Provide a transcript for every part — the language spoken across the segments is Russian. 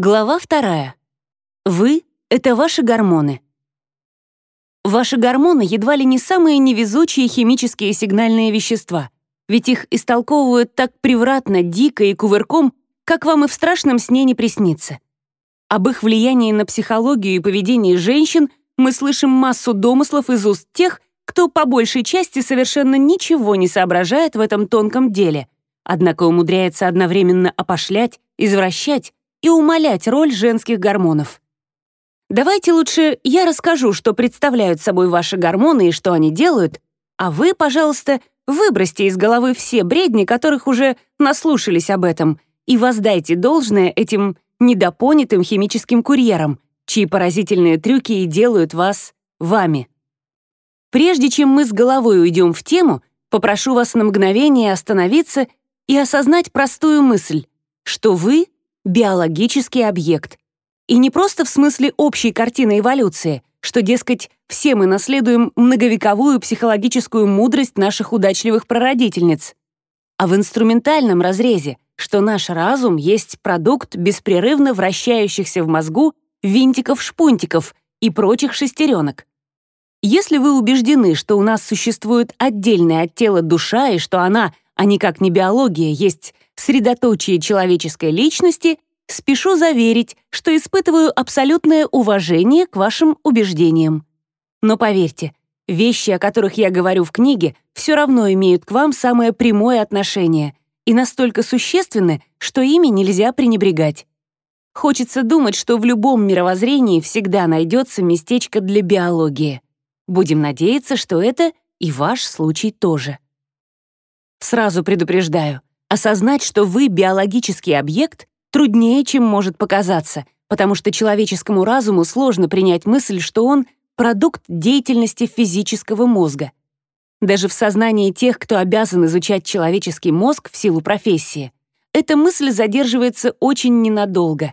Глава вторая. Вы — это ваши гормоны. Ваши гормоны едва ли не самые невезучие химические сигнальные вещества, ведь их истолковывают так превратно, дико и кувырком, как вам и в страшном сне не приснится. Об их влиянии на психологию и поведение женщин мы слышим массу домыслов из уст тех, кто по большей части совершенно ничего не соображает в этом тонком деле, однако умудряется одновременно опошлять, извращать и умалять роль женских гормонов. Давайте лучше я расскажу, что представляют собой ваши гормоны и что они делают, а вы, пожалуйста, выбросьте из головы все бредни, которых уже наслушались об этом, и воздайте должное этим недопонятым химическим курьерам, чьи поразительные трюки и делают вас вами. Прежде чем мы с головой уйдем в тему, попрошу вас на мгновение остановиться и осознать простую мысль, что вы биологический объект. И не просто в смысле общей картины эволюции, что, дескать, все мы наследуем многовековую психологическую мудрость наших удачливых прародительниц, а в инструментальном разрезе, что наш разум есть продукт беспрерывно вращающихся в мозгу винтиков-шпунтиков и прочих шестеренок. Если вы убеждены, что у нас существует отдельная от тела душа и что она, а никак не биология, есть средоточие человеческой личности, спешу заверить, что испытываю абсолютное уважение к вашим убеждениям. Но поверьте, вещи, о которых я говорю в книге, все равно имеют к вам самое прямое отношение и настолько существенны, что ими нельзя пренебрегать. Хочется думать, что в любом мировоззрении всегда найдется местечко для биологии. Будем надеяться, что это и ваш случай тоже. Сразу предупреждаю, Осознать, что вы биологический объект, труднее, чем может показаться, потому что человеческому разуму сложно принять мысль, что он — продукт деятельности физического мозга. Даже в сознании тех, кто обязан изучать человеческий мозг в силу профессии, эта мысль задерживается очень ненадолго.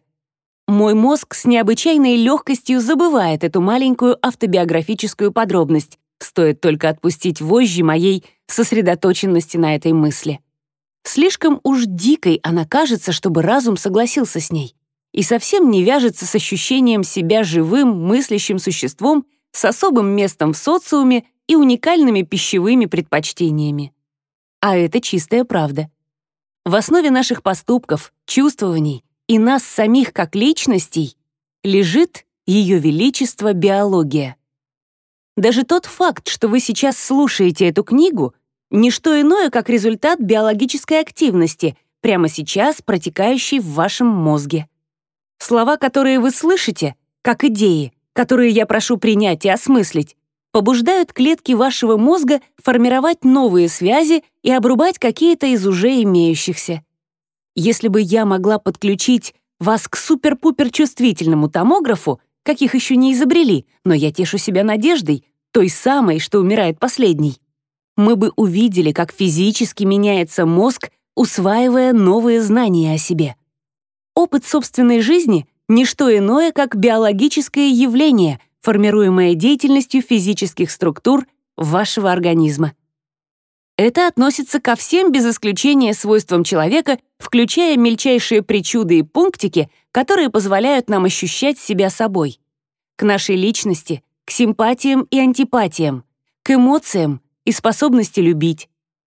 Мой мозг с необычайной легкостью забывает эту маленькую автобиографическую подробность, стоит только отпустить вожжи моей сосредоточенности на этой мысли. Слишком уж дикой она кажется, чтобы разум согласился с ней, и совсем не вяжется с ощущением себя живым, мыслящим существом с особым местом в социуме и уникальными пищевыми предпочтениями. А это чистая правда. В основе наших поступков, чувствований и нас самих как личностей лежит Ее Величество биология. Даже тот факт, что вы сейчас слушаете эту книгу — Ничто иное, как результат биологической активности, прямо сейчас протекающей в вашем мозге. Слова, которые вы слышите, как идеи, которые я прошу принять и осмыслить, побуждают клетки вашего мозга формировать новые связи и обрубать какие-то из уже имеющихся. Если бы я могла подключить вас к супер-пупер чувствительному томографу, каких еще не изобрели, но я тешу себя надеждой, той самой, что умирает последней, мы бы увидели, как физически меняется мозг, усваивая новые знания о себе. Опыт собственной жизни — ничто иное, как биологическое явление, формируемое деятельностью физических структур вашего организма. Это относится ко всем без исключения свойствам человека, включая мельчайшие причуды и пунктики, которые позволяют нам ощущать себя собой. К нашей личности, к симпатиям и антипатиям, к эмоциям, и способности любить.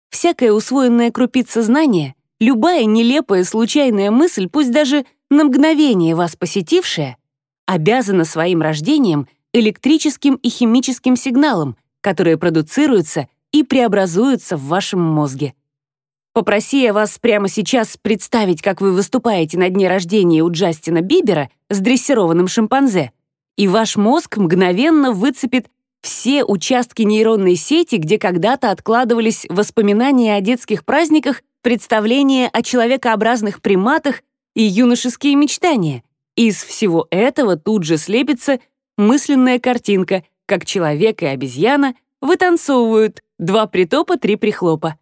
Всякая усвоенная крупица знания, любая нелепая случайная мысль, пусть даже на мгновение вас посетившая, обязана своим рождением электрическим и химическим сигналом, которые продуцируются и преобразуются в вашем мозге. Попроси я вас прямо сейчас представить, как вы выступаете на дне рождения у Джастина Бибера с дрессированным шимпанзе, и ваш мозг мгновенно выцепит все участки нейронной сети, где когда-то откладывались воспоминания о детских праздниках, представления о человекообразных приматах и юношеские мечтания. Из всего этого тут же слепится мысленная картинка, как человек и обезьяна вытанцовывают два притопа, три прихлопа.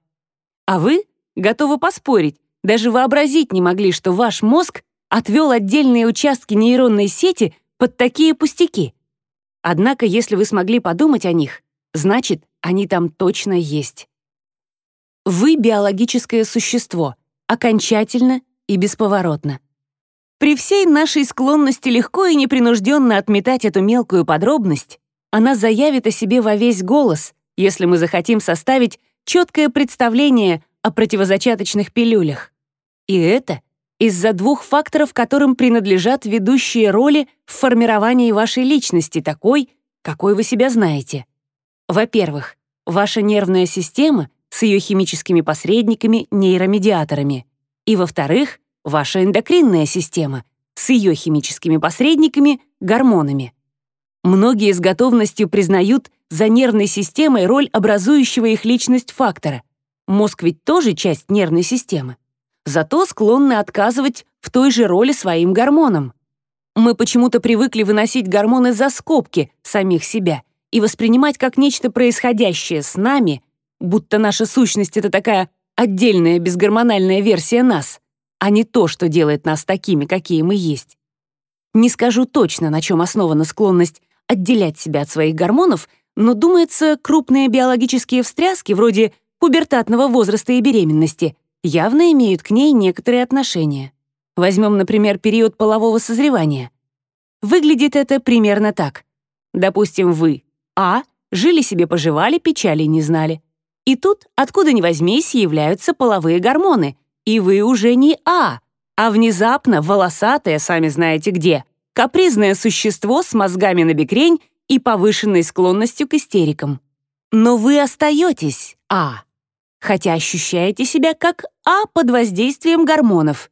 А вы готовы поспорить, даже вообразить не могли, что ваш мозг отвел отдельные участки нейронной сети под такие пустяки. Однако, если вы смогли подумать о них, значит, они там точно есть. Вы биологическое существо, окончательно и бесповоротно. При всей нашей склонности легко и непринужденно отметать эту мелкую подробность, она заявит о себе во весь голос, если мы захотим составить четкое представление о противозачаточных пилюлях. И это из-за двух факторов, которым принадлежат ведущие роли в формировании вашей личности такой, какой вы себя знаете. Во-первых, ваша нервная система с ее химическими посредниками, нейромедиаторами. И во-вторых, ваша эндокринная система с ее химическими посредниками, гормонами. Многие с готовностью признают за нервной системой роль образующего их личность фактора. Мозг ведь тоже часть нервной системы. Зато склонны отказывать в той же роли своим гормонам. Мы почему-то привыкли выносить гормоны за скобки самих себя и воспринимать как нечто происходящее с нами, будто наша сущность — это такая отдельная безгормональная версия нас, а не то, что делает нас такими, какие мы есть. Не скажу точно, на чем основана склонность отделять себя от своих гормонов, но, думается, крупные биологические встряски, вроде пубертатного возраста и беременности, явно имеют к ней некоторые отношения. Возьмем, например, период полового созревания. Выглядит это примерно так. Допустим, вы, А, жили себе поживали, печали не знали. И тут, откуда ни возьмись, являются половые гормоны, и вы уже не А, а внезапно волосатое, сами знаете где, капризное существо с мозгами на бекрень и повышенной склонностью к истерикам. Но вы остаетесь А, хотя ощущаете себя как А под воздействием гормонов.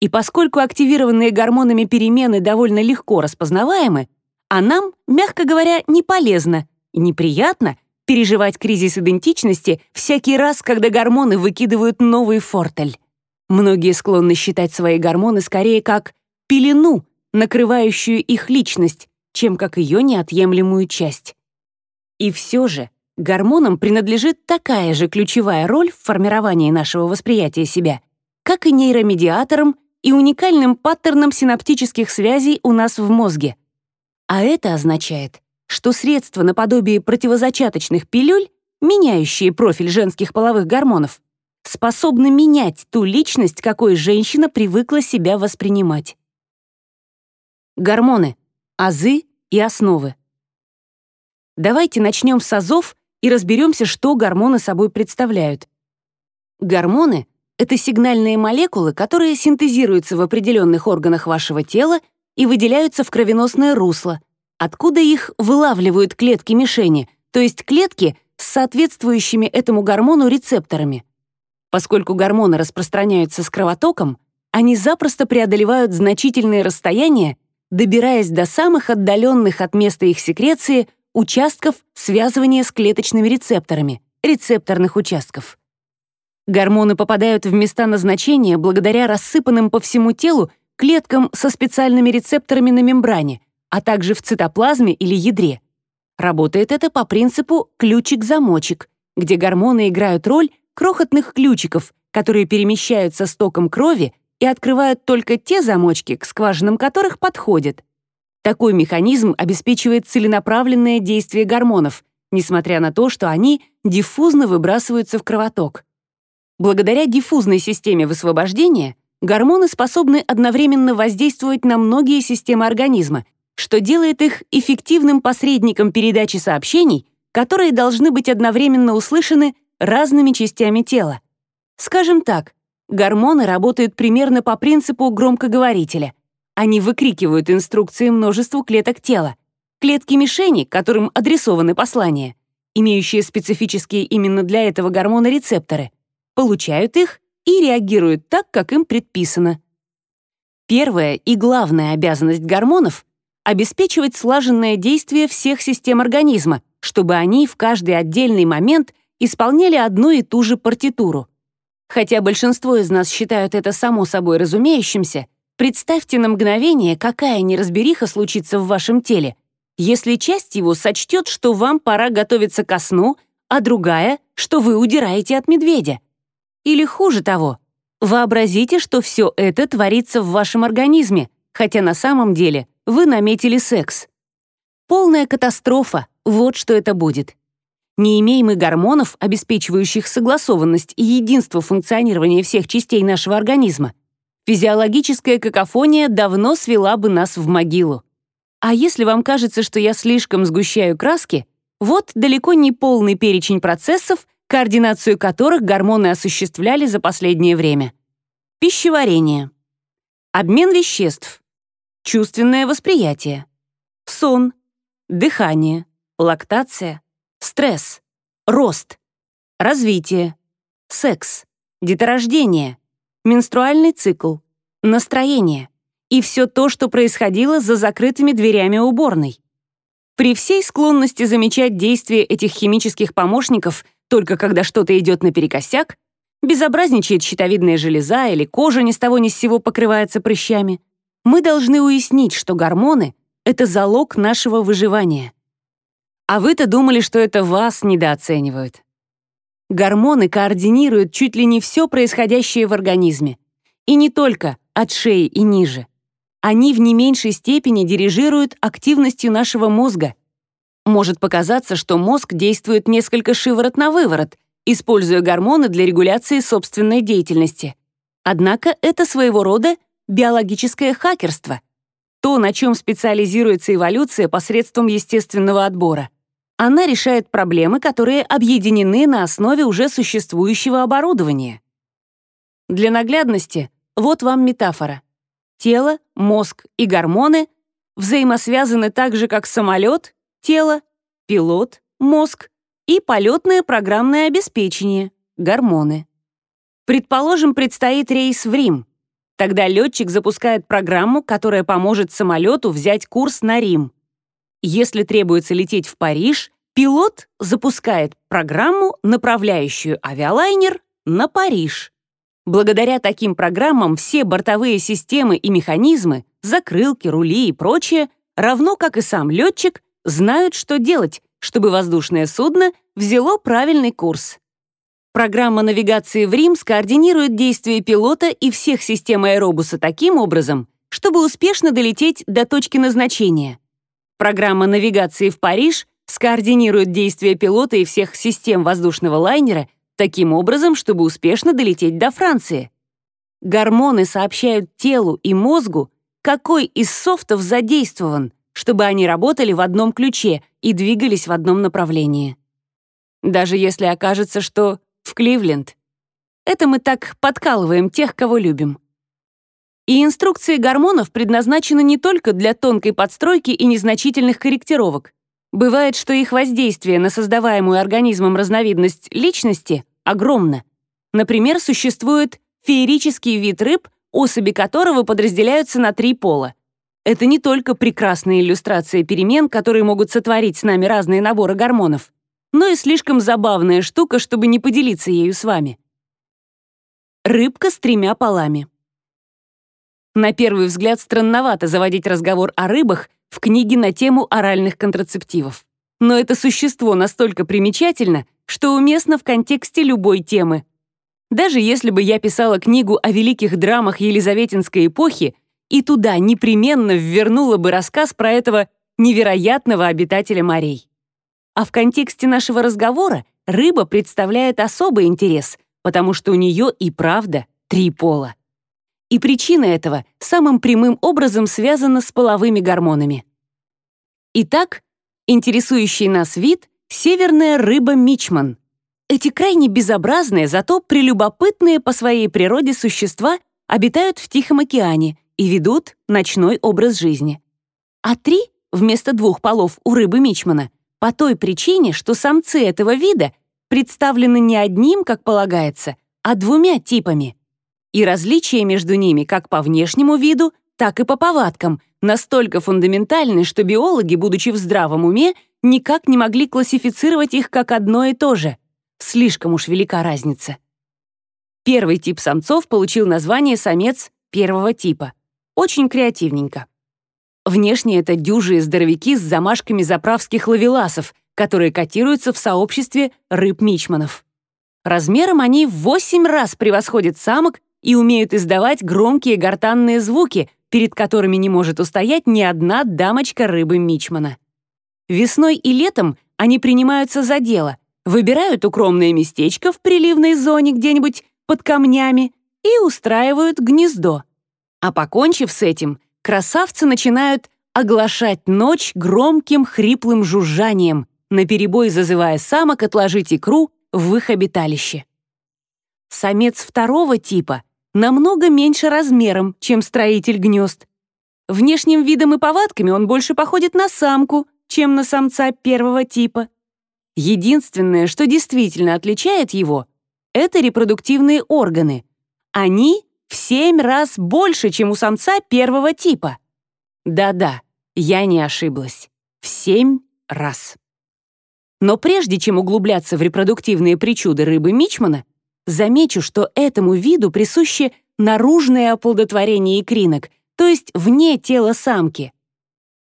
И поскольку активированные гормонами перемены довольно легко распознаваемы, а нам, мягко говоря, не полезно и неприятно переживать кризис идентичности всякий раз, когда гормоны выкидывают новый фортель. Многие склонны считать свои гормоны скорее как пелену, накрывающую их личность, чем как ее неотъемлемую часть. И все же гормонам принадлежит такая же ключевая роль в формировании нашего восприятия себя, как и нейромедиаторам и уникальным паттерном синаптических связей у нас в мозге. А это означает, что средства наподобие противозачаточных пилюль, меняющие профиль женских половых гормонов, способны менять ту личность, какой женщина привыкла себя воспринимать. Гормоны, азы и основы. Давайте начнем с азов и разберемся, что гормоны собой представляют. Гормоны это сигнальные молекулы, которые синтезируются в определенных органах вашего тела и выделяются в кровеносное русло, откуда их вылавливают клетки мишени, то есть клетки с соответствующими этому гормону рецепторами. Поскольку гормоны распространяются с кровотоком, они запросто преодолевают значительные расстояния, добираясь до самых отдаленных от места их секреции участков связывания с клеточными рецепторами, рецепторных участков. Гормоны попадают в места назначения благодаря рассыпанным по всему телу клеткам со специальными рецепторами на мембране, а также в цитоплазме или ядре. Работает это по принципу ключик-замочек, где гормоны играют роль крохотных ключиков, которые перемещаются с током крови и открывают только те замочки, к скважинам которых подходят. Такой механизм обеспечивает целенаправленное действие гормонов, несмотря на то, что они диффузно выбрасываются в кровоток. Благодаря диффузной системе высвобождения гормоны способны одновременно воздействовать на многие системы организма, что делает их эффективным посредником передачи сообщений, которые должны быть одновременно услышаны разными частями тела. Скажем так, гормоны работают примерно по принципу громкоговорителя. Они выкрикивают инструкции множеству клеток тела, клетки мишени, которым адресованы послания, имеющие специфические именно для этого гормона рецепторы — получают их и реагируют так, как им предписано. Первая и главная обязанность гормонов — обеспечивать слаженное действие всех систем организма, чтобы они в каждый отдельный момент исполняли одну и ту же партитуру. Хотя большинство из нас считают это само собой разумеющимся, представьте на мгновение, какая неразбериха случится в вашем теле, если часть его сочтет, что вам пора готовиться ко сну, а другая, что вы удираете от медведя. Или хуже того, вообразите, что все это творится в вашем организме, хотя на самом деле вы наметили секс. Полная катастрофа, вот что это будет. Не имеем мы гормонов, обеспечивающих согласованность и единство функционирования всех частей нашего организма. Физиологическая какофония давно свела бы нас в могилу. А если вам кажется, что я слишком сгущаю краски, вот далеко не полный перечень процессов, координацию которых гормоны осуществляли за последнее время. Пищеварение. Обмен веществ. Чувственное восприятие. Сон. Дыхание. Лактация. Стресс. Рост. Развитие. Секс. Деторождение менструальный цикл, настроение и все то, что происходило за закрытыми дверями уборной. При всей склонности замечать действия этих химических помощников только когда что-то идет наперекосяк, безобразничает щитовидная железа или кожа ни с того ни с сего покрывается прыщами, мы должны уяснить, что гормоны — это залог нашего выживания. А вы-то думали, что это вас недооценивают. Гормоны координируют чуть ли не все происходящее в организме. И не только от шеи и ниже. Они в не меньшей степени дирижируют активностью нашего мозга. Может показаться, что мозг действует несколько шиворот на выворот, используя гормоны для регуляции собственной деятельности. Однако это своего рода биологическое хакерство. То, на чем специализируется эволюция посредством естественного отбора. Она решает проблемы, которые объединены на основе уже существующего оборудования. Для наглядности вот вам метафора. Тело, мозг и гормоны взаимосвязаны так же, как самолет, тело, пилот, мозг и полетное программное обеспечение, гормоны. Предположим, предстоит рейс в Рим. Тогда летчик запускает программу, которая поможет самолету взять курс на Рим. Если требуется лететь в Париж, пилот запускает программу, направляющую авиалайнер на Париж. Благодаря таким программам все бортовые системы и механизмы, закрылки, рули и прочее, равно как и сам летчик, знают, что делать, чтобы воздушное судно взяло правильный курс. Программа навигации в Рим скоординирует действия пилота и всех систем аэробуса таким образом, чтобы успешно долететь до точки назначения. Программа навигации в Париж скоординирует действия пилота и всех систем воздушного лайнера таким образом, чтобы успешно долететь до Франции. Гормоны сообщают телу и мозгу, какой из софтов задействован, чтобы они работали в одном ключе и двигались в одном направлении. Даже если окажется, что в Кливленд. Это мы так подкалываем тех, кого любим. И инструкции гормонов предназначены не только для тонкой подстройки и незначительных корректировок. Бывает, что их воздействие на создаваемую организмом разновидность личности огромно. Например, существует феерический вид рыб, особи которого подразделяются на три пола. Это не только прекрасная иллюстрация перемен, которые могут сотворить с нами разные наборы гормонов, но и слишком забавная штука, чтобы не поделиться ею с вами. Рыбка с тремя полами. На первый взгляд странновато заводить разговор о рыбах в книге на тему оральных контрацептивов. Но это существо настолько примечательно, что уместно в контексте любой темы. Даже если бы я писала книгу о великих драмах Елизаветинской эпохи, и туда непременно ввернула бы рассказ про этого невероятного обитателя морей. А в контексте нашего разговора рыба представляет особый интерес, потому что у нее и правда три пола. И причина этого самым прямым образом связана с половыми гормонами. Итак, интересующий нас вид — северная рыба мичман. Эти крайне безобразные, зато прелюбопытные по своей природе существа обитают в Тихом океане и ведут ночной образ жизни. А три вместо двух полов у рыбы мичмана по той причине, что самцы этого вида представлены не одним, как полагается, а двумя типами — и различия между ними как по внешнему виду, так и по повадкам настолько фундаментальны, что биологи, будучи в здравом уме, никак не могли классифицировать их как одно и то же. Слишком уж велика разница. Первый тип самцов получил название самец первого типа. Очень креативненько. Внешне это дюжие здоровяки с замашками заправских лавеласов, которые котируются в сообществе рыб-мичманов. Размером они в 8 раз превосходят самок и умеют издавать громкие гортанные звуки, перед которыми не может устоять ни одна дамочка рыбы Мичмана. Весной и летом они принимаются за дело, выбирают укромное местечко в приливной зоне где-нибудь под камнями и устраивают гнездо, А покончив с этим, красавцы начинают оглашать ночь громким хриплым жужжанием, наперебой зазывая самок отложить икру в их обиталище. Самец второго типа намного меньше размером, чем строитель гнезд. Внешним видом и повадками он больше походит на самку, чем на самца первого типа. Единственное, что действительно отличает его, это репродуктивные органы. Они в семь раз больше, чем у самца первого типа. Да-да, я не ошиблась. В семь раз. Но прежде чем углубляться в репродуктивные причуды рыбы Мичмана, замечу, что этому виду присуще наружное оплодотворение икринок, то есть вне тела самки.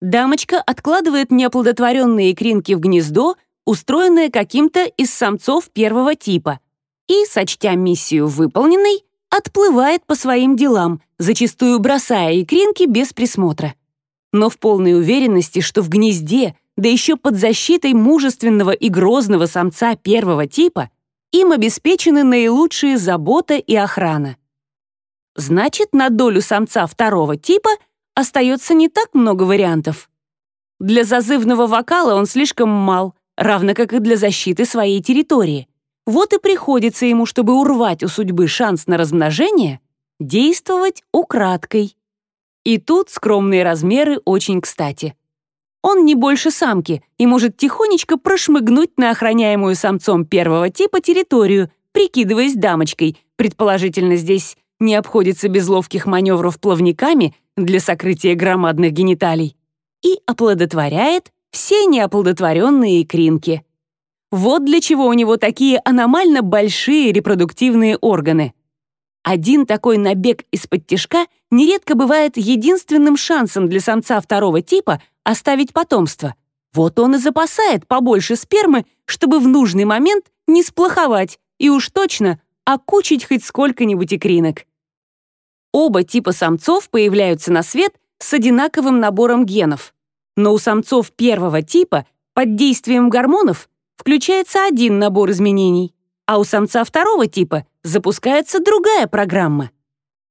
Дамочка откладывает неоплодотворенные икринки в гнездо, устроенное каким-то из самцов первого типа, и, сочтя миссию выполненной, отплывает по своим делам, зачастую бросая икринки без присмотра. Но в полной уверенности, что в гнезде, да еще под защитой мужественного и грозного самца первого типа, им обеспечены наилучшие забота и охрана. Значит, на долю самца второго типа остается не так много вариантов. Для зазывного вокала он слишком мал, равно как и для защиты своей территории. Вот и приходится ему, чтобы урвать у судьбы шанс на размножение, действовать украдкой. И тут скромные размеры очень кстати. Он не больше самки и может тихонечко прошмыгнуть на охраняемую самцом первого типа территорию, прикидываясь дамочкой, предположительно здесь не обходится без ловких маневров плавниками для сокрытия громадных гениталий, и оплодотворяет все неоплодотворенные икринки. Вот для чего у него такие аномально большие репродуктивные органы. Один такой набег из-под тишка нередко бывает единственным шансом для самца второго типа оставить потомство. Вот он и запасает побольше спермы, чтобы в нужный момент не сплоховать и уж точно окучить хоть сколько-нибудь икринок. Оба типа самцов появляются на свет с одинаковым набором генов. Но у самцов первого типа под действием гормонов включается один набор изменений, а у самца второго типа запускается другая программа.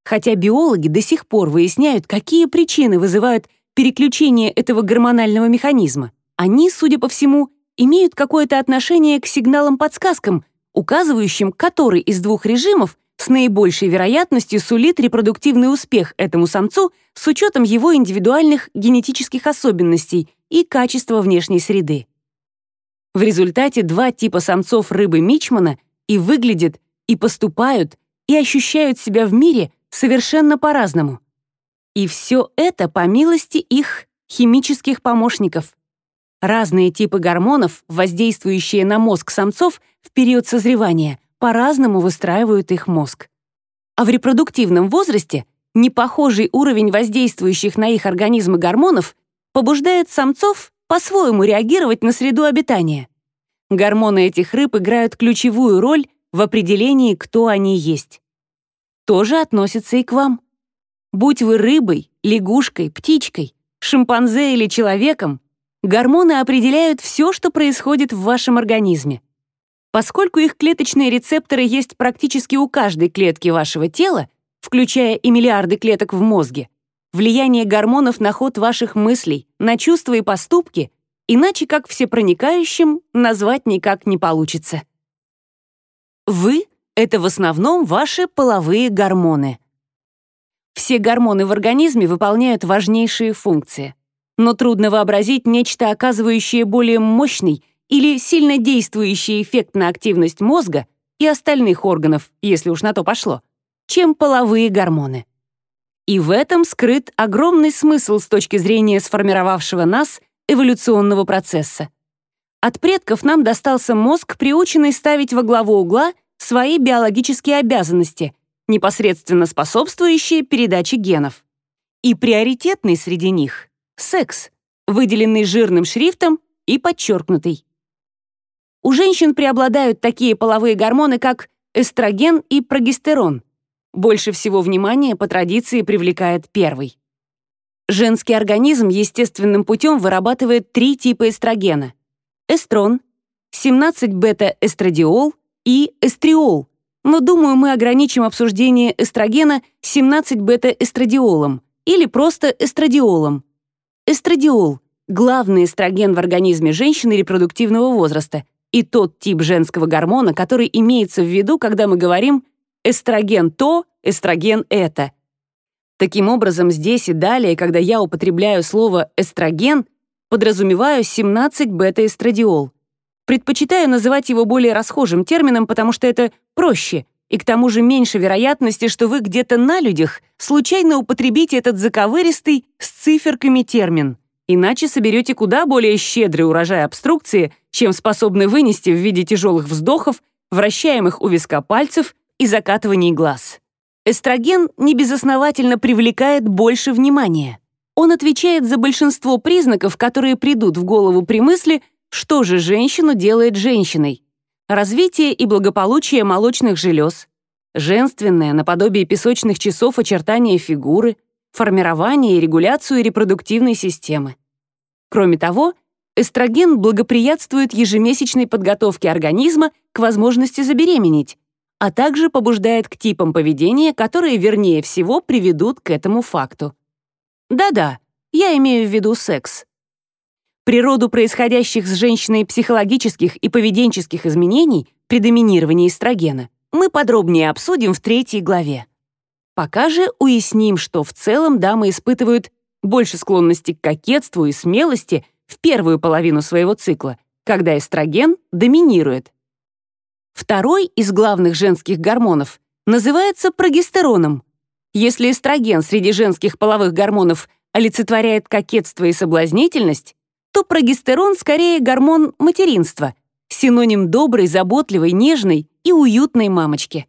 Хотя биологи до сих пор выясняют, какие причины вызывают переключение этого гормонального механизма, они, судя по всему, имеют какое-то отношение к сигналам-подсказкам, указывающим, который из двух режимов с наибольшей вероятностью сулит репродуктивный успех этому самцу с учетом его индивидуальных генетических особенностей и качества внешней среды. В результате два типа самцов рыбы Мичмана и выглядят, и поступают, и ощущают себя в мире совершенно по-разному. И все это по милости их химических помощников. Разные типы гормонов, воздействующие на мозг самцов в период созревания, по-разному выстраивают их мозг. А в репродуктивном возрасте непохожий уровень воздействующих на их организмы гормонов побуждает самцов по-своему реагировать на среду обитания. Гормоны этих рыб играют ключевую роль в определении, кто они есть. Тоже относится и к вам. Будь вы рыбой, лягушкой, птичкой, шимпанзе или человеком, гормоны определяют все, что происходит в вашем организме. Поскольку их клеточные рецепторы есть практически у каждой клетки вашего тела, включая и миллиарды клеток в мозге, влияние гормонов на ход ваших мыслей, на чувства и поступки, иначе как всепроникающим назвать никак не получится. Вы — это в основном ваши половые гормоны. Все гормоны в организме выполняют важнейшие функции. Но трудно вообразить нечто, оказывающее более мощный или сильно действующий эффект на активность мозга и остальных органов, если уж на то пошло, чем половые гормоны. И в этом скрыт огромный смысл с точки зрения сформировавшего нас эволюционного процесса. От предков нам достался мозг, приученный ставить во главу угла свои биологические обязанности, непосредственно способствующие передаче генов. И приоритетный среди них — секс, выделенный жирным шрифтом и подчеркнутый. У женщин преобладают такие половые гормоны, как эстроген и прогестерон. Больше всего внимания по традиции привлекает первый. Женский организм естественным путем вырабатывает три типа эстрогена. Эстрон, 17-бета-эстрадиол и эстриол, но думаю, мы ограничим обсуждение эстрогена 17-бета-эстрадиолом или просто эстрадиолом. Эстрадиол — главный эстроген в организме женщины репродуктивного возраста и тот тип женского гормона, который имеется в виду, когда мы говорим «эстроген то», «эстроген это». Таким образом, здесь и далее, когда я употребляю слово «эстроген», подразумеваю 17-бета-эстрадиол. Предпочитаю называть его более расхожим термином, потому что это проще, и к тому же меньше вероятности, что вы где-то на людях случайно употребите этот заковыристый с циферками термин. Иначе соберете куда более щедрый урожай обструкции, чем способны вынести в виде тяжелых вздохов, вращаемых у виска пальцев и закатываний глаз. Эстроген небезосновательно привлекает больше внимания. Он отвечает за большинство признаков, которые придут в голову при мысли, что же женщину делает женщиной. Развитие и благополучие молочных желез, женственное, наподобие песочных часов очертания фигуры, формирование и регуляцию репродуктивной системы. Кроме того, эстроген благоприятствует ежемесячной подготовке организма к возможности забеременеть, а также побуждает к типам поведения, которые, вернее всего, приведут к этому факту. Да-да, я имею в виду секс. Природу происходящих с женщиной психологических и поведенческих изменений при доминировании эстрогена мы подробнее обсудим в третьей главе. Пока же уясним, что в целом дамы испытывают больше склонности к кокетству и смелости в первую половину своего цикла, когда эстроген доминирует. Второй из главных женских гормонов называется прогестероном. Если эстроген среди женских половых гормонов олицетворяет кокетство и соблазнительность, то прогестерон скорее гормон материнства, синоним доброй, заботливой, нежной и уютной мамочки.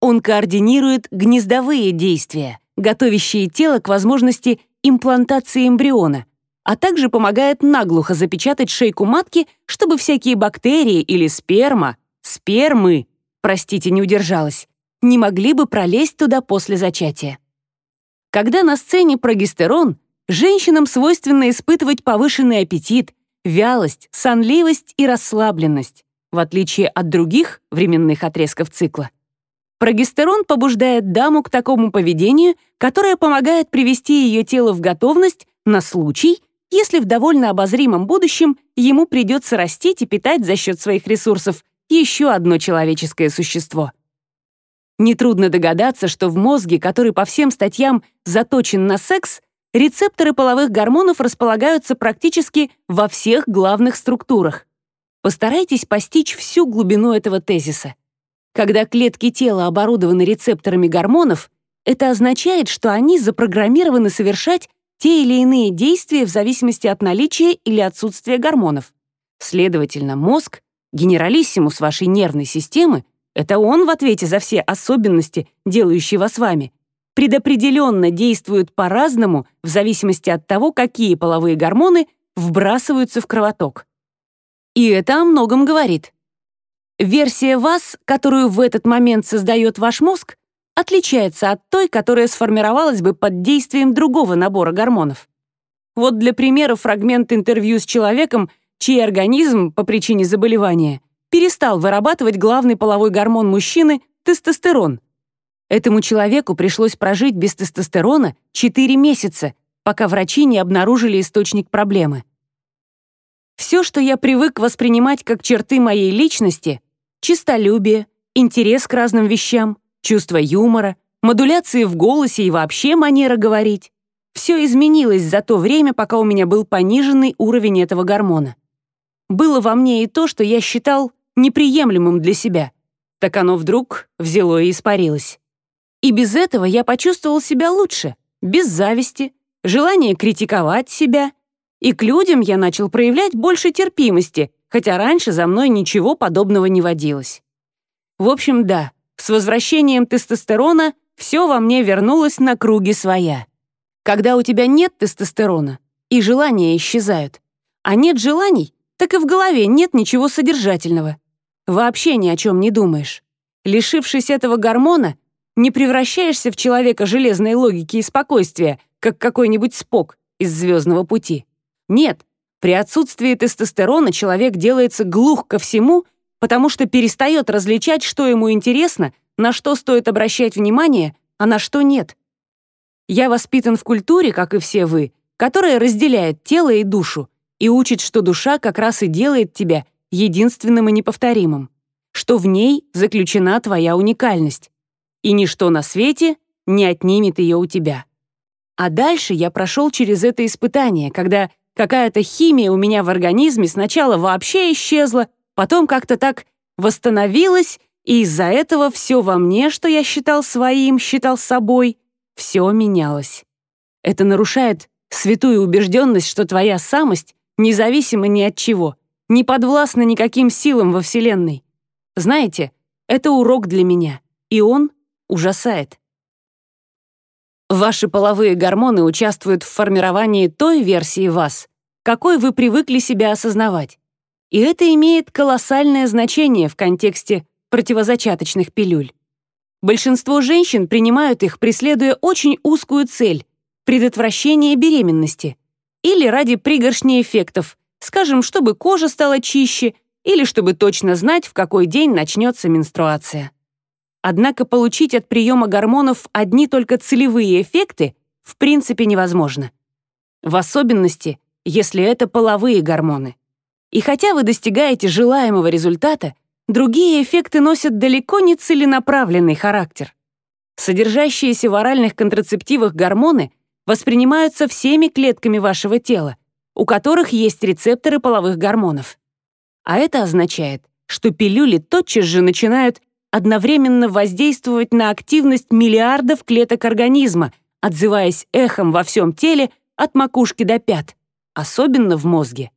Он координирует гнездовые действия, готовящие тело к возможности имплантации эмбриона, а также помогает наглухо запечатать шейку матки, чтобы всякие бактерии или сперма, спермы, простите, не удержалась, не могли бы пролезть туда после зачатия. Когда на сцене прогестерон, женщинам свойственно испытывать повышенный аппетит, вялость, сонливость и расслабленность, в отличие от других временных отрезков цикла. Прогестерон побуждает даму к такому поведению, которое помогает привести ее тело в готовность на случай, если в довольно обозримом будущем ему придется растить и питать за счет своих ресурсов еще одно человеческое существо. Нетрудно догадаться, что в мозге, который по всем статьям заточен на секс, рецепторы половых гормонов располагаются практически во всех главных структурах. Постарайтесь постичь всю глубину этого тезиса. Когда клетки тела оборудованы рецепторами гормонов, это означает, что они запрограммированы совершать те или иные действия в зависимости от наличия или отсутствия гормонов. Следовательно, мозг, генералиссимус вашей нервной системы, это он в ответе за все особенности, делающие вас вами, предопределенно действует по-разному в зависимости от того, какие половые гормоны вбрасываются в кровоток. И это о многом говорит. Версия вас, которую в этот момент создает ваш мозг, отличается от той, которая сформировалась бы под действием другого набора гормонов. Вот для примера фрагмент интервью с человеком, чей организм по причине заболевания перестал вырабатывать главный половой гормон мужчины — тестостерон. Этому человеку пришлось прожить без тестостерона 4 месяца, пока врачи не обнаружили источник проблемы. Все, что я привык воспринимать как черты моей личности, чистолюбие, интерес к разным вещам, чувство юмора, модуляции в голосе и вообще манера говорить. Все изменилось за то время, пока у меня был пониженный уровень этого гормона. Было во мне и то, что я считал неприемлемым для себя. Так оно вдруг взяло и испарилось. И без этого я почувствовал себя лучше, без зависти, желания критиковать себя. И к людям я начал проявлять больше терпимости, хотя раньше за мной ничего подобного не водилось. В общем, да, с возвращением тестостерона все во мне вернулось на круги своя. Когда у тебя нет тестостерона, и желания исчезают, а нет желаний, так и в голове нет ничего содержательного. Вообще ни о чем не думаешь. Лишившись этого гормона, не превращаешься в человека железной логики и спокойствия, как какой-нибудь спок из «Звездного пути». Нет, при отсутствии тестостерона человек делается глух ко всему, потому что перестает различать, что ему интересно, на что стоит обращать внимание, а на что нет. Я воспитан в культуре, как и все вы, которая разделяет тело и душу и учит, что душа как раз и делает тебя единственным и неповторимым, что в ней заключена твоя уникальность, и ничто на свете не отнимет ее у тебя. А дальше я прошел через это испытание, когда какая-то химия у меня в организме сначала вообще исчезла, потом как-то так восстановилась, и из-за этого все во мне, что я считал своим, считал собой, все менялось. Это нарушает святую убежденность, что твоя самость независима ни от чего, не подвластна никаким силам во Вселенной. Знаете, это урок для меня, и он ужасает. Ваши половые гормоны участвуют в формировании той версии вас, какой вы привыкли себя осознавать. И это имеет колоссальное значение в контексте противозачаточных пилюль. Большинство женщин принимают их, преследуя очень узкую цель — предотвращение беременности. Или ради пригоршни эффектов, скажем, чтобы кожа стала чище или чтобы точно знать, в какой день начнется менструация. Однако получить от приема гормонов одни только целевые эффекты в принципе невозможно. В особенности, если это половые гормоны. И хотя вы достигаете желаемого результата, другие эффекты носят далеко не целенаправленный характер. Содержащиеся в оральных контрацептивах гормоны воспринимаются всеми клетками вашего тела, у которых есть рецепторы половых гормонов. А это означает, что пилюли тотчас же начинают одновременно воздействовать на активность миллиардов клеток организма, отзываясь эхом во всем теле от макушки до пят, особенно в мозге.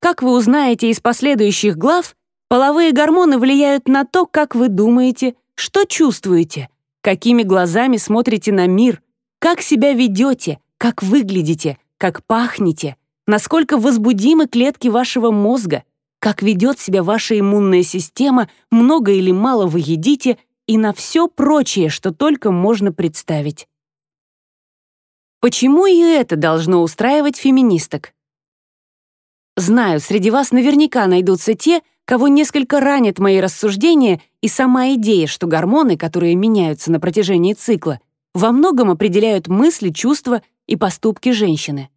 Как вы узнаете из последующих глав, половые гормоны влияют на то, как вы думаете, что чувствуете, какими глазами смотрите на мир, как себя ведете, как выглядите, как пахнете, насколько возбудимы клетки вашего мозга, как ведет себя ваша иммунная система, много или мало вы едите и на все прочее, что только можно представить. Почему и это должно устраивать феминисток? Знаю, среди вас наверняка найдутся те, кого несколько ранят мои рассуждения и сама идея, что гормоны, которые меняются на протяжении цикла, во многом определяют мысли, чувства и поступки женщины.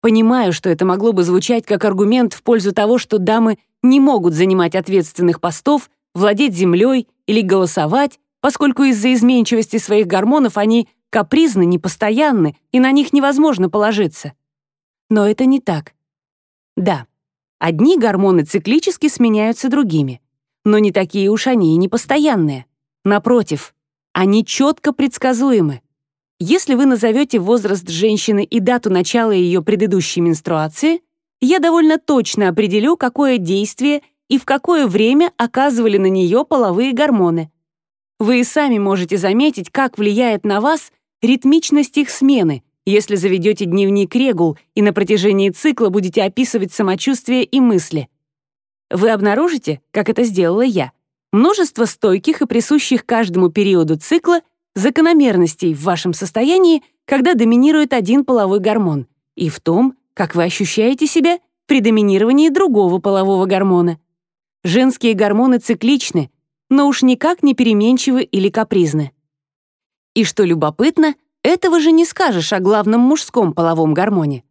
Понимаю, что это могло бы звучать как аргумент в пользу того, что дамы не могут занимать ответственных постов, владеть землей или голосовать, поскольку из-за изменчивости своих гормонов они капризны, непостоянны, и на них невозможно положиться. Но это не так. Да, одни гормоны циклически сменяются другими, но не такие уж они и непостоянные. Напротив, они четко предсказуемы. Если вы назовете возраст женщины и дату начала ее предыдущей менструации, я довольно точно определю, какое действие и в какое время оказывали на нее половые гормоны. Вы и сами можете заметить, как влияет на вас ритмичность их смены, если заведете дневник регул и на протяжении цикла будете описывать самочувствие и мысли. Вы обнаружите, как это сделала я, множество стойких и присущих каждому периоду цикла закономерностей в вашем состоянии, когда доминирует один половой гормон, и в том, как вы ощущаете себя при доминировании другого полового гормона. Женские гормоны цикличны, но уж никак не переменчивы или капризны. И что любопытно, этого же не скажешь о главном мужском половом гормоне.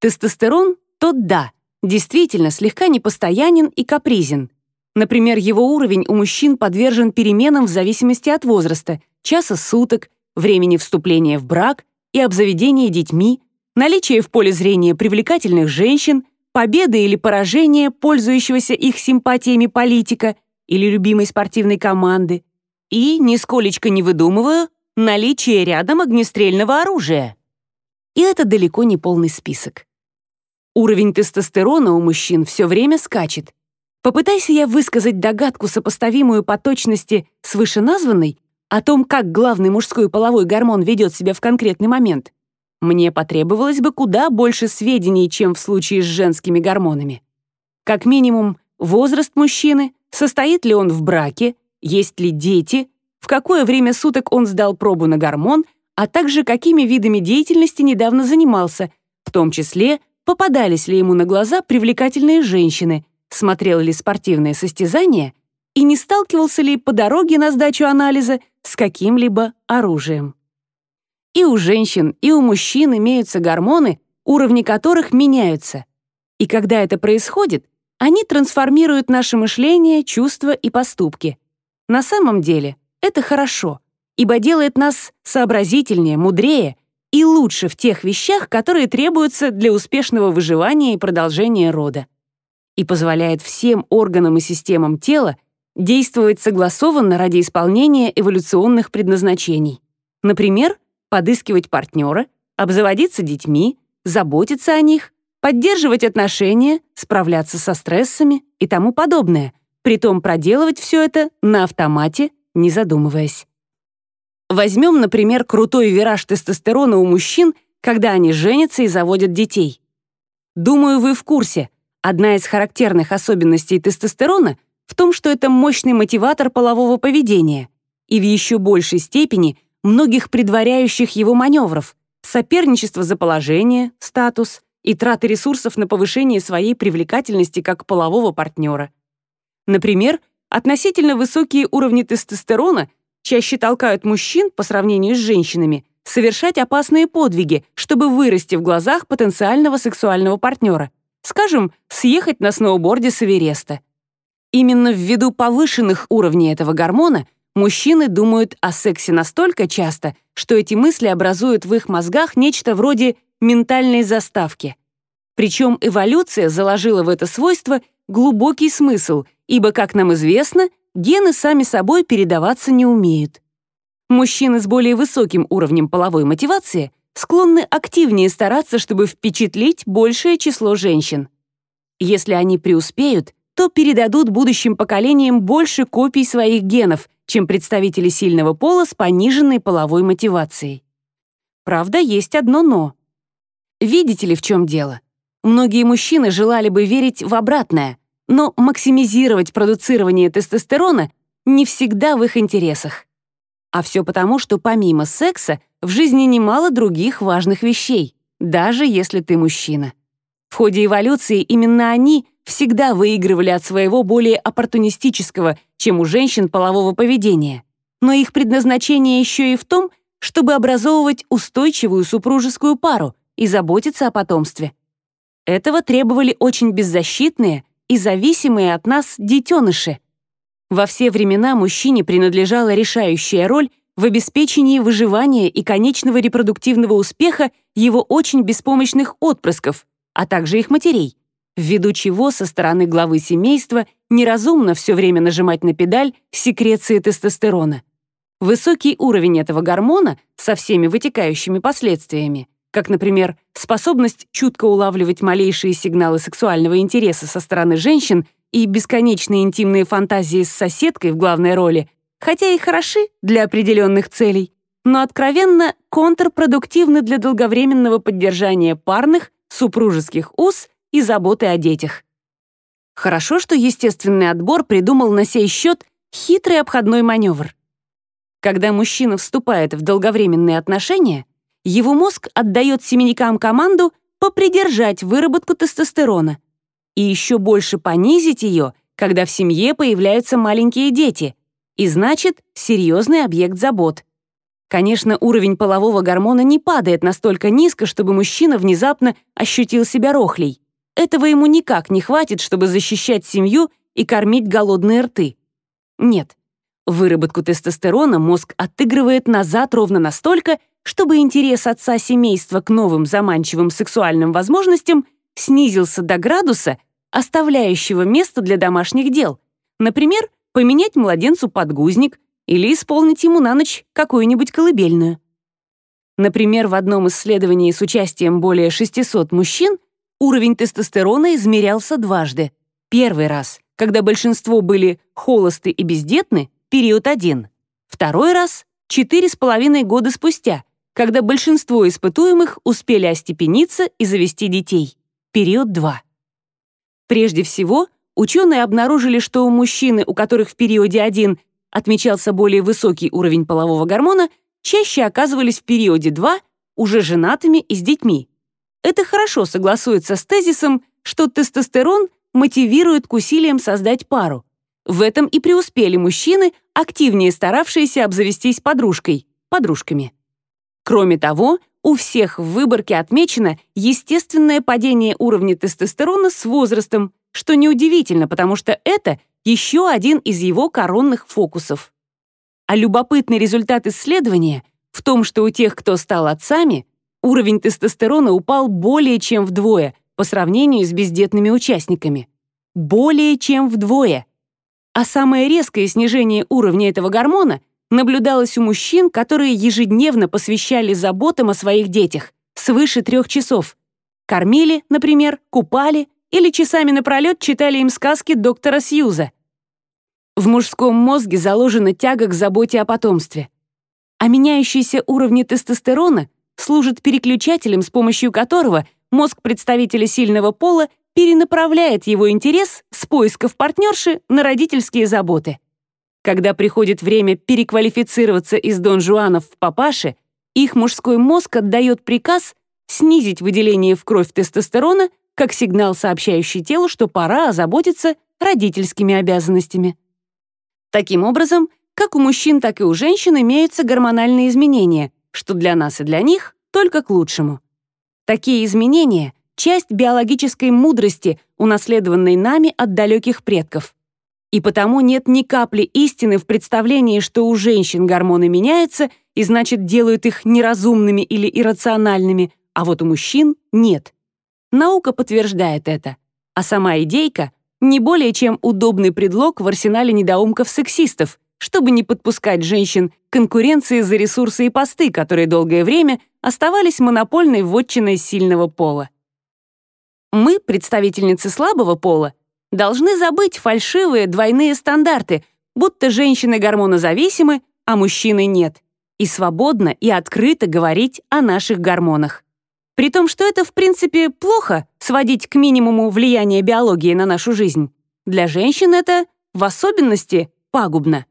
Тестостерон, тот да, действительно слегка непостоянен и капризен. Например, его уровень у мужчин подвержен переменам в зависимости от возраста — часа суток, времени вступления в брак и обзаведения детьми, наличие в поле зрения привлекательных женщин, победы или поражения пользующегося их симпатиями политика или любимой спортивной команды и, нисколечко не выдумываю, наличие рядом огнестрельного оружия. И это далеко не полный список. Уровень тестостерона у мужчин все время скачет. Попытайся я высказать догадку, сопоставимую по точности с вышеназванной, о том, как главный мужской половой гормон ведет себя в конкретный момент, мне потребовалось бы куда больше сведений, чем в случае с женскими гормонами. Как минимум, возраст мужчины, состоит ли он в браке, есть ли дети, в какое время суток он сдал пробу на гормон, а также какими видами деятельности недавно занимался, в том числе, попадались ли ему на глаза привлекательные женщины, смотрел ли спортивные состязания и не сталкивался ли по дороге на сдачу анализа с каким-либо оружием. И у женщин, и у мужчин имеются гормоны, уровни которых меняются. И когда это происходит, они трансформируют наше мышление, чувства и поступки. На самом деле это хорошо, ибо делает нас сообразительнее, мудрее и лучше в тех вещах, которые требуются для успешного выживания и продолжения рода. И позволяет всем органам и системам тела действовать согласованно ради исполнения эволюционных предназначений. Например, подыскивать партнера, обзаводиться детьми, заботиться о них, поддерживать отношения, справляться со стрессами и тому подобное, притом проделывать все это на автомате, не задумываясь. Возьмем, например, крутой вираж тестостерона у мужчин, когда они женятся и заводят детей. Думаю, вы в курсе. Одна из характерных особенностей тестостерона в том, что это мощный мотиватор полового поведения и в еще большей степени многих предваряющих его маневров, соперничество за положение, статус и траты ресурсов на повышение своей привлекательности как полового партнера. Например, относительно высокие уровни тестостерона чаще толкают мужчин по сравнению с женщинами совершать опасные подвиги, чтобы вырасти в глазах потенциального сексуального партнера. Скажем, съехать на сноуборде с Эвереста. Именно ввиду повышенных уровней этого гормона мужчины думают о сексе настолько часто, что эти мысли образуют в их мозгах нечто вроде ментальной заставки. Причем эволюция заложила в это свойство глубокий смысл, ибо, как нам известно, гены сами собой передаваться не умеют. Мужчины с более высоким уровнем половой мотивации склонны активнее стараться, чтобы впечатлить большее число женщин. Если они преуспеют, то передадут будущим поколениям больше копий своих генов, чем представители сильного пола с пониженной половой мотивацией. Правда, есть одно «но». Видите ли, в чем дело? Многие мужчины желали бы верить в обратное, но максимизировать продуцирование тестостерона не всегда в их интересах. А все потому, что помимо секса в жизни немало других важных вещей, даже если ты мужчина. В ходе эволюции именно они всегда выигрывали от своего более оппортунистического, чем у женщин полового поведения. Но их предназначение еще и в том, чтобы образовывать устойчивую супружескую пару и заботиться о потомстве. Этого требовали очень беззащитные и зависимые от нас детеныши. Во все времена мужчине принадлежала решающая роль в обеспечении выживания и конечного репродуктивного успеха его очень беспомощных отпрысков, а также их матерей ввиду чего со стороны главы семейства неразумно все время нажимать на педаль секреции тестостерона. Высокий уровень этого гормона со всеми вытекающими последствиями, как, например, способность чутко улавливать малейшие сигналы сексуального интереса со стороны женщин и бесконечные интимные фантазии с соседкой в главной роли, хотя и хороши для определенных целей, но откровенно контрпродуктивны для долговременного поддержания парных, супружеских уз и заботы о детях. Хорошо, что естественный отбор придумал на сей счет хитрый обходной маневр. Когда мужчина вступает в долговременные отношения, его мозг отдает семенникам команду попридержать выработку тестостерона и еще больше понизить ее, когда в семье появляются маленькие дети, и значит, серьезный объект забот. Конечно, уровень полового гормона не падает настолько низко, чтобы мужчина внезапно ощутил себя рохлей. Этого ему никак не хватит, чтобы защищать семью и кормить голодные рты. Нет, выработку тестостерона мозг отыгрывает назад ровно настолько, чтобы интерес отца семейства к новым заманчивым сексуальным возможностям снизился до градуса, оставляющего место для домашних дел. Например, поменять младенцу подгузник или исполнить ему на ночь какую-нибудь колыбельную. Например, в одном исследовании с участием более 600 мужчин Уровень тестостерона измерялся дважды. Первый раз, когда большинство были холосты и бездетны, период 1. Второй раз — четыре с половиной года спустя, когда большинство испытуемых успели остепениться и завести детей, период 2. Прежде всего, ученые обнаружили, что у мужчины, у которых в периоде 1 отмечался более высокий уровень полового гормона, чаще оказывались в периоде 2 уже женатыми и с детьми. Это хорошо согласуется с тезисом, что тестостерон мотивирует к усилиям создать пару, В этом и преуспели мужчины, активнее старавшиеся обзавестись подружкой, подружками. Кроме того, у всех в выборке отмечено естественное падение уровня тестостерона с возрастом, что неудивительно, потому что это еще один из его коронных фокусов. А любопытный результат исследования в том, что у тех, кто стал отцами, уровень тестостерона упал более чем вдвое по сравнению с бездетными участниками. Более чем вдвое. А самое резкое снижение уровня этого гормона наблюдалось у мужчин, которые ежедневно посвящали заботам о своих детях свыше трех часов. Кормили, например, купали или часами напролет читали им сказки доктора Сьюза. В мужском мозге заложена тяга к заботе о потомстве. А меняющиеся уровни тестостерона служат переключателем, с помощью которого мозг представителя сильного пола перенаправляет его интерес с поисков партнерши на родительские заботы. Когда приходит время переквалифицироваться из Дон Жуанов в папаши, их мужской мозг отдает приказ снизить выделение в кровь тестостерона как сигнал, сообщающий телу, что пора озаботиться родительскими обязанностями. Таким образом, как у мужчин, так и у женщин имеются гормональные изменения, что для нас и для них только к лучшему. Такие изменения — часть биологической мудрости, унаследованной нами от далеких предков. И потому нет ни капли истины в представлении, что у женщин гормоны меняются и, значит, делают их неразумными или иррациональными, а вот у мужчин — нет. Наука подтверждает это. А сама идейка — не более чем удобный предлог в арсенале недоумков-сексистов, чтобы не подпускать женщин к конкуренции за ресурсы и посты, которые долгое время оставались монопольной вотчиной сильного пола. Мы, представительницы слабого пола, должны забыть фальшивые двойные стандарты, будто женщины гормонозависимы, а мужчины нет, и свободно и открыто говорить о наших гормонах. При том, что это, в принципе, плохо сводить к минимуму влияние биологии на нашу жизнь. Для женщин это, в особенности, пагубно.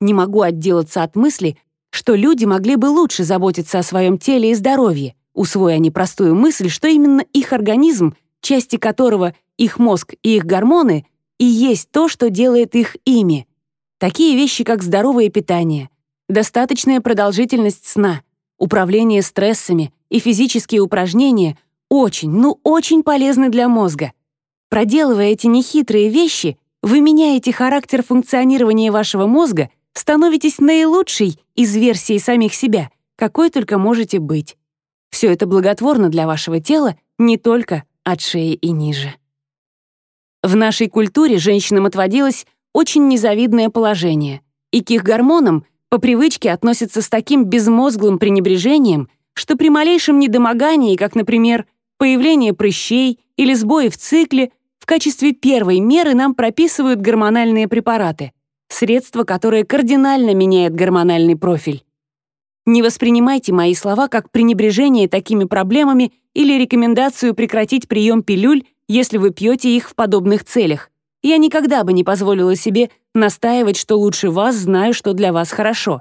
Не могу отделаться от мысли, что люди могли бы лучше заботиться о своем теле и здоровье, усвоя непростую мысль, что именно их организм, части которого их мозг и их гормоны, и есть то, что делает их ими. Такие вещи, как здоровое питание, достаточная продолжительность сна, управление стрессами, и физические упражнения очень, ну очень полезны для мозга. Проделывая эти нехитрые вещи, вы меняете характер функционирования вашего мозга, становитесь наилучшей из версий самих себя, какой только можете быть. Все это благотворно для вашего тела не только от шеи и ниже. В нашей культуре женщинам отводилось очень незавидное положение, и к их гормонам по привычке относятся с таким безмозглым пренебрежением, что при малейшем недомогании, как, например, появление прыщей или сбои в цикле, в качестве первой меры нам прописывают гормональные препараты, средства, которые кардинально меняют гормональный профиль. Не воспринимайте мои слова как пренебрежение такими проблемами или рекомендацию прекратить прием пилюль, если вы пьете их в подобных целях. Я никогда бы не позволила себе настаивать, что лучше вас знаю, что для вас хорошо.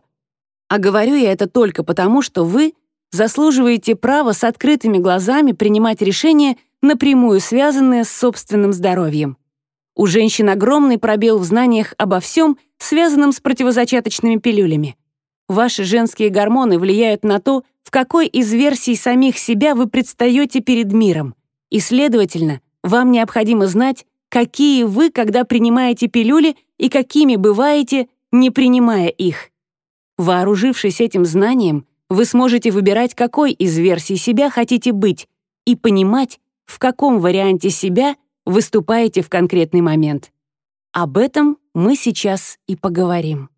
А говорю я это только потому, что вы — заслуживаете права с открытыми глазами принимать решения, напрямую связанные с собственным здоровьем. У женщин огромный пробел в знаниях обо всем, связанном с противозачаточными пилюлями. Ваши женские гормоны влияют на то, в какой из версий самих себя вы предстаете перед миром. И, следовательно, вам необходимо знать, какие вы, когда принимаете пилюли, и какими бываете, не принимая их. Вооружившись этим знанием, вы сможете выбирать, какой из версий себя хотите быть, и понимать, в каком варианте себя выступаете в конкретный момент. Об этом мы сейчас и поговорим.